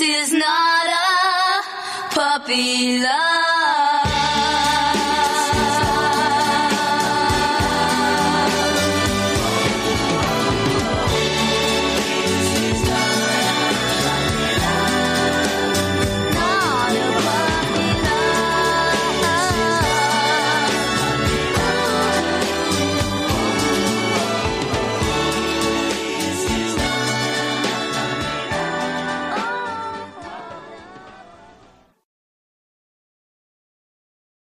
this is not a puppy love?